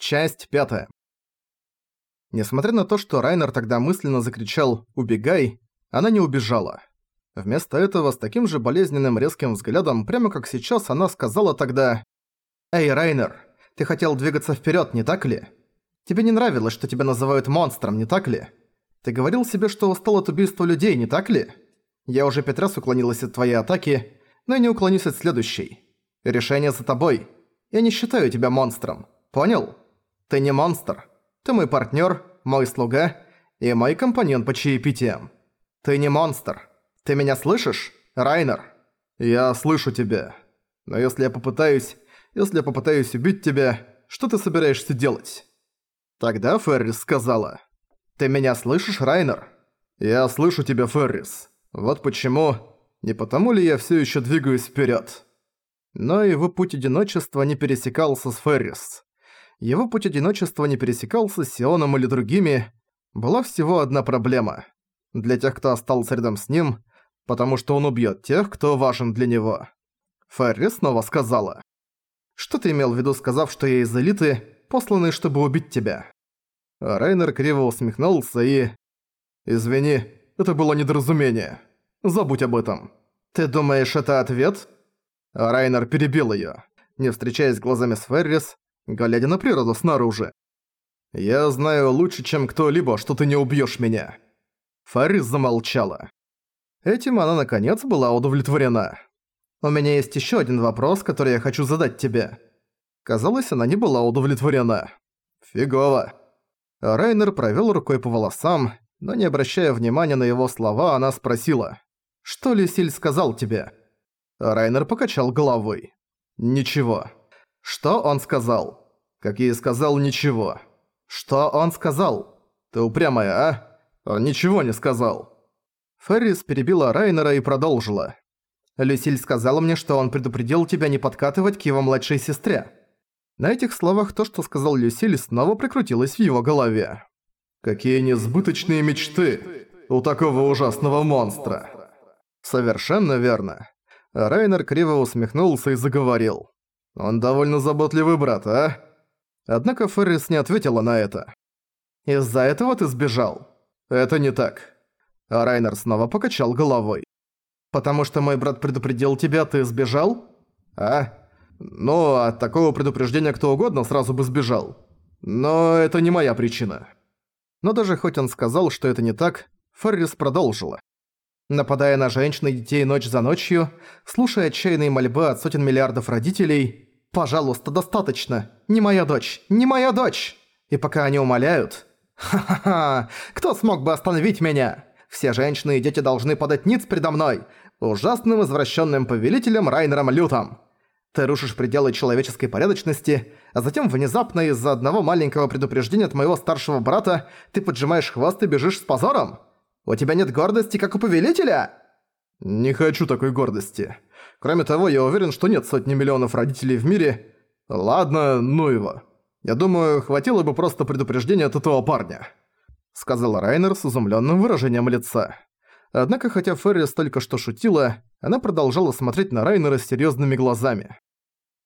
Часть пятая. Несмотря на то, что Райнер тогда мысленно закричал «Убегай!», она не убежала. Вместо этого, с таким же болезненным резким взглядом, прямо как сейчас, она сказала тогда «Эй, Райнер, ты хотел двигаться вперед, не так ли? Тебе не нравилось, что тебя называют монстром, не так ли? Ты говорил себе, что устал от убийства людей, не так ли? Я уже пять раз уклонилась от твоей атаки, но я не уклонюсь от следующей. Решение за тобой. Я не считаю тебя монстром. Понял?» Ты не монстр. Ты мой партнер, мой слуга и мой компаньон по чаепитиям. Ты не монстр. Ты меня слышишь, Райнер? Я слышу тебя. Но если я попытаюсь... Если я попытаюсь убить тебя, что ты собираешься делать? Тогда Феррис сказала. Ты меня слышишь, Райнер? Я слышу тебя, Феррис. Вот почему... Не потому ли я все еще двигаюсь вперед? Но его путь одиночества не пересекался с Феррис его путь одиночества не пересекался с Сионом или другими, была всего одна проблема. Для тех, кто остался рядом с ним, потому что он убьет тех, кто важен для него. Ферри снова сказала. «Что ты имел в виду, сказав, что я из элиты, посланный, чтобы убить тебя?» Райнер криво усмехнулся и... «Извини, это было недоразумение. Забудь об этом». «Ты думаешь, это ответ?» Райнер перебил её. Не встречаясь глазами с Феррис, глядя на природу снаружи. «Я знаю лучше, чем кто-либо, что ты не убьёшь меня». Фарис замолчала. Этим она, наконец, была удовлетворена. «У меня есть ещё один вопрос, который я хочу задать тебе». Казалось, она не была удовлетворена. «Фигово». Райнер провёл рукой по волосам, но не обращая внимания на его слова, она спросила. «Что Люсиль сказал тебе?» Райнер покачал головой. «Ничего». «Что он сказал?» Как я и сказал, ничего. Что он сказал? Ты упрямая, а? Он ничего не сказал. Феррис перебила Райнера и продолжила. Люсиль сказала мне, что он предупредил тебя не подкатывать к его младшей сестре. На этих словах то, что сказал Люсиль, снова прикрутилось в его голове. Какие несбыточные мечты у такого ужасного монстра. Совершенно верно. Райнер криво усмехнулся и заговорил. Он довольно заботливый брат, а? Однако Феррис не ответила на это. «Из-за этого ты сбежал?» «Это не так». А Райнер снова покачал головой. «Потому что мой брат предупредил тебя, ты сбежал?» «А? Ну, от такого предупреждения кто угодно сразу бы сбежал. Но это не моя причина». Но даже хоть он сказал, что это не так, Феррис продолжила. Нападая на женщин и детей ночь за ночью, слушая отчаянные мольбы от сотен миллиардов родителей, «Пожалуйста, достаточно! Не моя дочь! Не моя дочь!» И пока они умоляют... «Ха-ха-ха! Кто смог бы остановить меня? Все женщины и дети должны подать ниц предо мной, ужасным извращенным повелителем Райнером Лютом!» Ты рушишь пределы человеческой порядочности, а затем внезапно из-за одного маленького предупреждения от моего старшего брата ты поджимаешь хвост и бежишь с позором? У тебя нет гордости, как у повелителя?» «Не хочу такой гордости. Кроме того, я уверен, что нет сотни миллионов родителей в мире. Ладно, ну его. Я думаю, хватило бы просто предупреждения от этого парня», — сказал Райнер с изумленным выражением лица. Однако, хотя Феррис только что шутила, она продолжала смотреть на Райнера с серьезными глазами.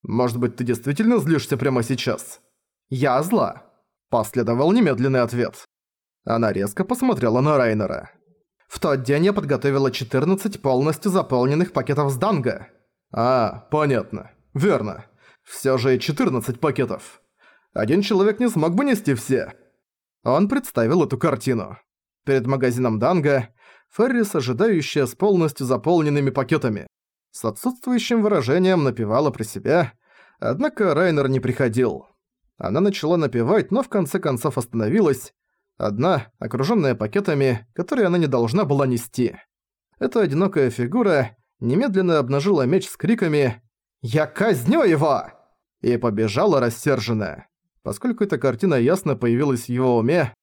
«Может быть, ты действительно злишься прямо сейчас?» «Я зла», — последовал немедленный ответ. Она резко посмотрела на Райнера. В тот день я подготовила 14 полностью заполненных пакетов с данго. А, понятно. Верно. Всё же 14 пакетов. Один человек не смог бы нести все. Он представил эту картину. Перед магазином данго Феррис, ожидающая с полностью заполненными пакетами. С отсутствующим выражением напевала про себя, однако Райнер не приходил. Она начала напевать, но в конце концов остановилась, Одна, окружённая пакетами, которые она не должна была нести. Эта одинокая фигура немедленно обнажила меч с криками «Я казню его!» и побежала рассерженная. Поскольку эта картина ясно появилась в его уме,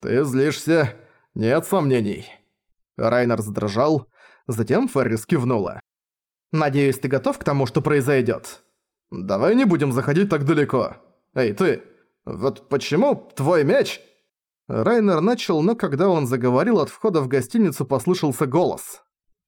«Ты злишься? Нет сомнений». Райнер задрожал, затем Феррис кивнула. «Надеюсь, ты готов к тому, что произойдёт?» «Давай не будем заходить так далеко. Эй, ты, вот почему твой меч...» Райнер начал, но когда он заговорил, от входа в гостиницу послышался голос.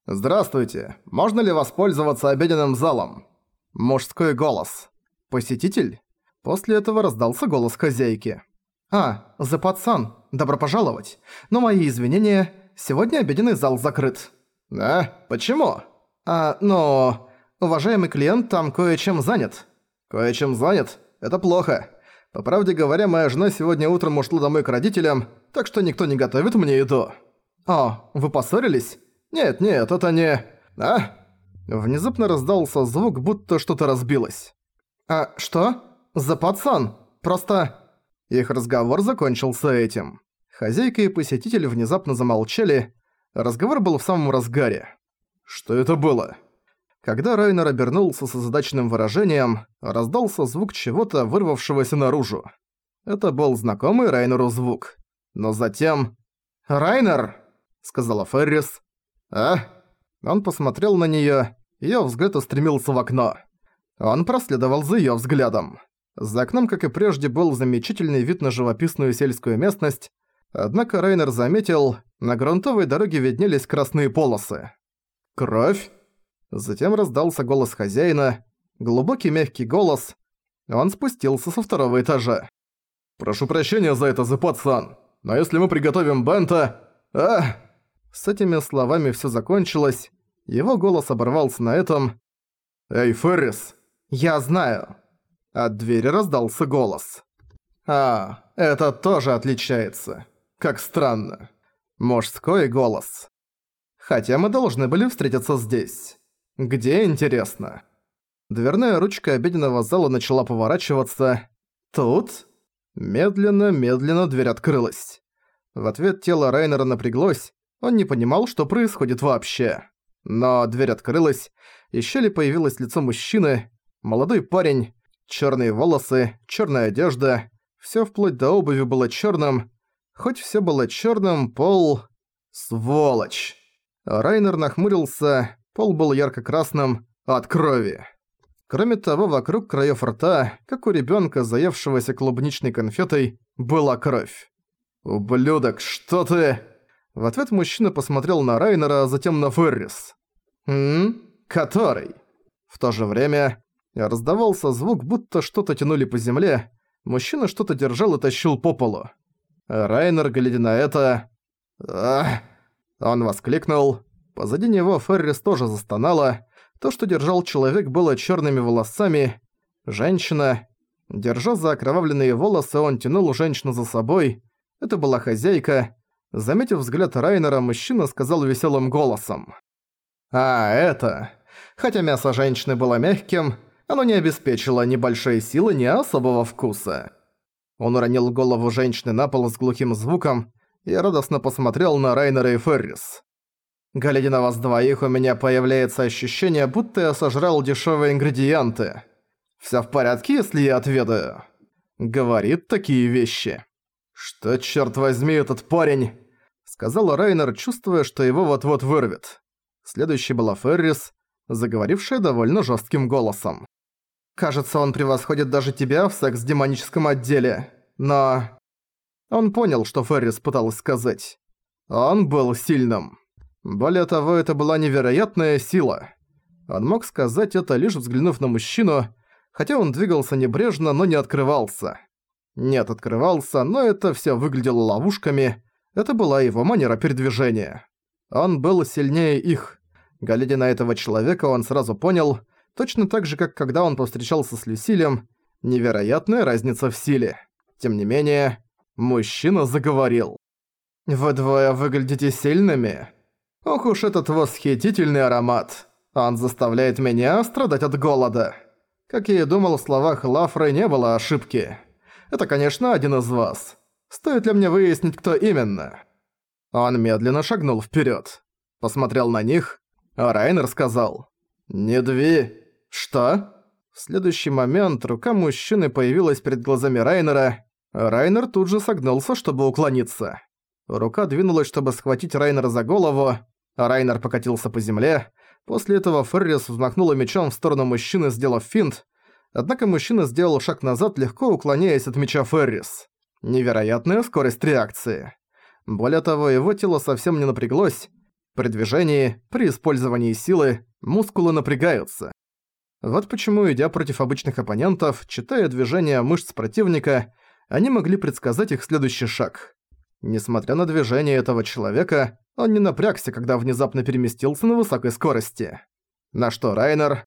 «Здравствуйте. Можно ли воспользоваться обеденным залом?» Мужской голос. «Посетитель?» После этого раздался голос хозяйки. «А, за пацан, добро пожаловать. Но мои извинения, сегодня обеденный зал закрыт». «А? Почему?» «А, но... Уважаемый клиент там кое-чем занят». «Кое-чем занят? Это плохо. По правде говоря, моя жена сегодня утром ушла домой к родителям, так что никто не готовит мне еду». «О, вы поссорились?» «Нет, нет, это не...» «А?» Внезапно раздался звук, будто что-то разбилось. «А что? За пацан? Просто...» Их разговор закончился этим. Хозяйка и посетитель внезапно замолчали. Разговор был в самом разгаре. «Что это было?» Когда Райнер обернулся с задачным выражением, раздался звук чего-то, вырвавшегося наружу. Это был знакомый Райнеру звук. Но затем... «Райнер!» — сказала Феррис. «А?» Он посмотрел на неё, её взгляд устремился в окно. Он проследовал за её взглядом. За окном, как и прежде, был замечательный вид на живописную сельскую местность, однако Райнер заметил, на грунтовой дороге виднелись красные полосы. «Кровь?» Затем раздался голос хозяина, глубокий мягкий голос. Он спустился со второго этажа. «Прошу прощения за это, Зепат-сан, но если мы приготовим бента... А!» С этими словами всё закончилось. Его голос оборвался на этом. «Эй, Феррис!» «Я знаю!» От двери раздался голос. «А, это тоже отличается. Как странно. Мужской голос. Хотя мы должны были встретиться здесь. Где, интересно?» Дверная ручка обеденного зала начала поворачиваться. Тут... Медленно-медленно дверь открылась. В ответ тело Райнера напряглось, он не понимал, что происходит вообще. Но дверь открылась, и щели появилось лицо мужчины, молодой парень, черные волосы, черная одежда, все вплоть до обуви было черным. Хоть все было черным, пол... Сволочь! Райнер нахмурился, пол был ярко-красным от крови. Кроме того, вокруг краев рта, как у ребенка, заевшегося клубничной конфетой, была кровь. «Ублюдок, что ты...» В ответ мужчина посмотрел на Райнера, а затем на Феррис. «М? Который?» В то же время раздавался звук, будто что-то тянули по земле, мужчина что-то держал и тащил по полу. Райнер, глядя на это... «Ах!» Он воскликнул. Позади него Феррис тоже застонала. То, что держал человек, было черными волосами. Женщина... Держа за окровавленные волосы, он тянул женщину за собой. Это была хозяйка. Заметив взгляд Райнера, мужчина сказал веселым голосом. «А, это...» Хотя мясо женщины было мягким, оно не обеспечило ни большой силы, ни особого вкуса. Он уронил голову женщины на пол с глухим звуком и радостно посмотрел на Райнера и Феррис. Глядя на вас двоих, у меня появляется ощущение, будто я сожрал дешевые ингредиенты. Всё в порядке, если я отведаю?» Говорит такие вещи. «Что, чёрт возьми, этот парень?» сказал Райнер, чувствуя, что его вот-вот вырвет. Следующей была Феррис, заговорившая довольно жестким голосом. «Кажется, он превосходит даже тебя в секс-демоническом отделе, но...» Он понял, что Феррис пыталась сказать. Он был сильным. Более того, это была невероятная сила. Он мог сказать это, лишь взглянув на мужчину, хотя он двигался небрежно, но не открывался. Нет, открывался, но это всё выглядело ловушками, это была его манера передвижения. Он был сильнее их. Глядя на этого человека, он сразу понял, точно так же, как когда он повстречался с Люсилем, невероятная разница в силе. Тем не менее, мужчина заговорил. «Вы двое выглядите сильными. Ох уж этот восхитительный аромат. Он заставляет меня страдать от голода». Как я и думал, в словах Лафры не было ошибки. Это, конечно, один из вас. Стоит ли мне выяснить, кто именно?» Он медленно шагнул вперед, Посмотрел на них, а Райнер сказал «Не дви...» «Что?» В следующий момент рука мужчины появилась перед глазами Райнера. Райнер тут же согнулся, чтобы уклониться. Рука двинулась, чтобы схватить Райнера за голову, Райнер покатился по земле. После этого Феррис взмахнула мечом в сторону мужчины, сделав финт. Однако мужчина сделал шаг назад, легко уклоняясь от меча Феррис. Невероятная скорость реакции. Более того, его тело совсем не напряглось. При движении, при использовании силы, мускулы напрягаются. Вот почему, идя против обычных оппонентов, читая движения мышц противника, они могли предсказать их следующий шаг. Несмотря на движение этого человека, он не напрягся, когда внезапно переместился на высокой скорости. На что Райнер...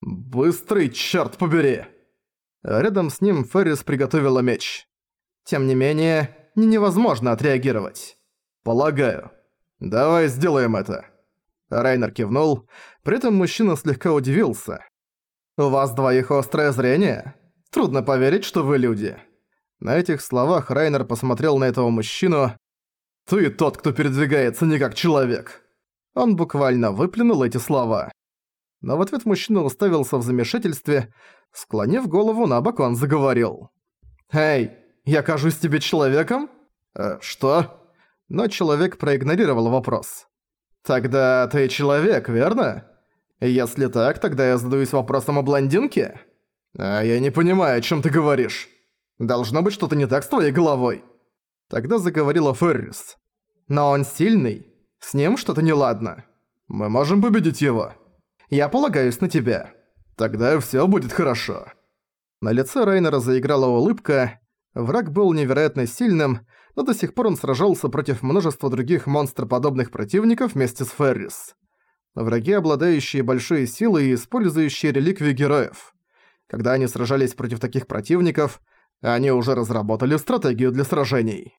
«Быстрый, чёрт побери!» Рядом с ним Феррис приготовила меч. Тем не менее, не невозможно отреагировать. «Полагаю. Давай сделаем это». Райнер кивнул, при этом мужчина слегка удивился. «У вас двоих острое зрение? Трудно поверить, что вы люди». На этих словах Райнер посмотрел на этого мужчину. «Ты тот, кто передвигается не как человек». Он буквально выплюнул эти слова но в ответ мужчина уставился в замешательстве, склонив голову на бок, он заговорил. «Эй, я кажусь тебе человеком?» «Э, что?» Но человек проигнорировал вопрос. «Тогда ты человек, верно? Если так, тогда я задаюсь вопросом о блондинке?» «А я не понимаю, о чем ты говоришь. Должно быть что-то не так с твоей головой». Тогда заговорила Феррис. «Но он сильный. С ним что-то неладно. Мы можем победить его». Я полагаюсь на тебя. Тогда всё будет хорошо». На лице Райнера заиграла улыбка. Враг был невероятно сильным, но до сих пор он сражался против множества других монстроподобных противников вместе с Феррис. Враги, обладающие большой силой и использующие реликвии героев. Когда они сражались против таких противников, они уже разработали стратегию для сражений.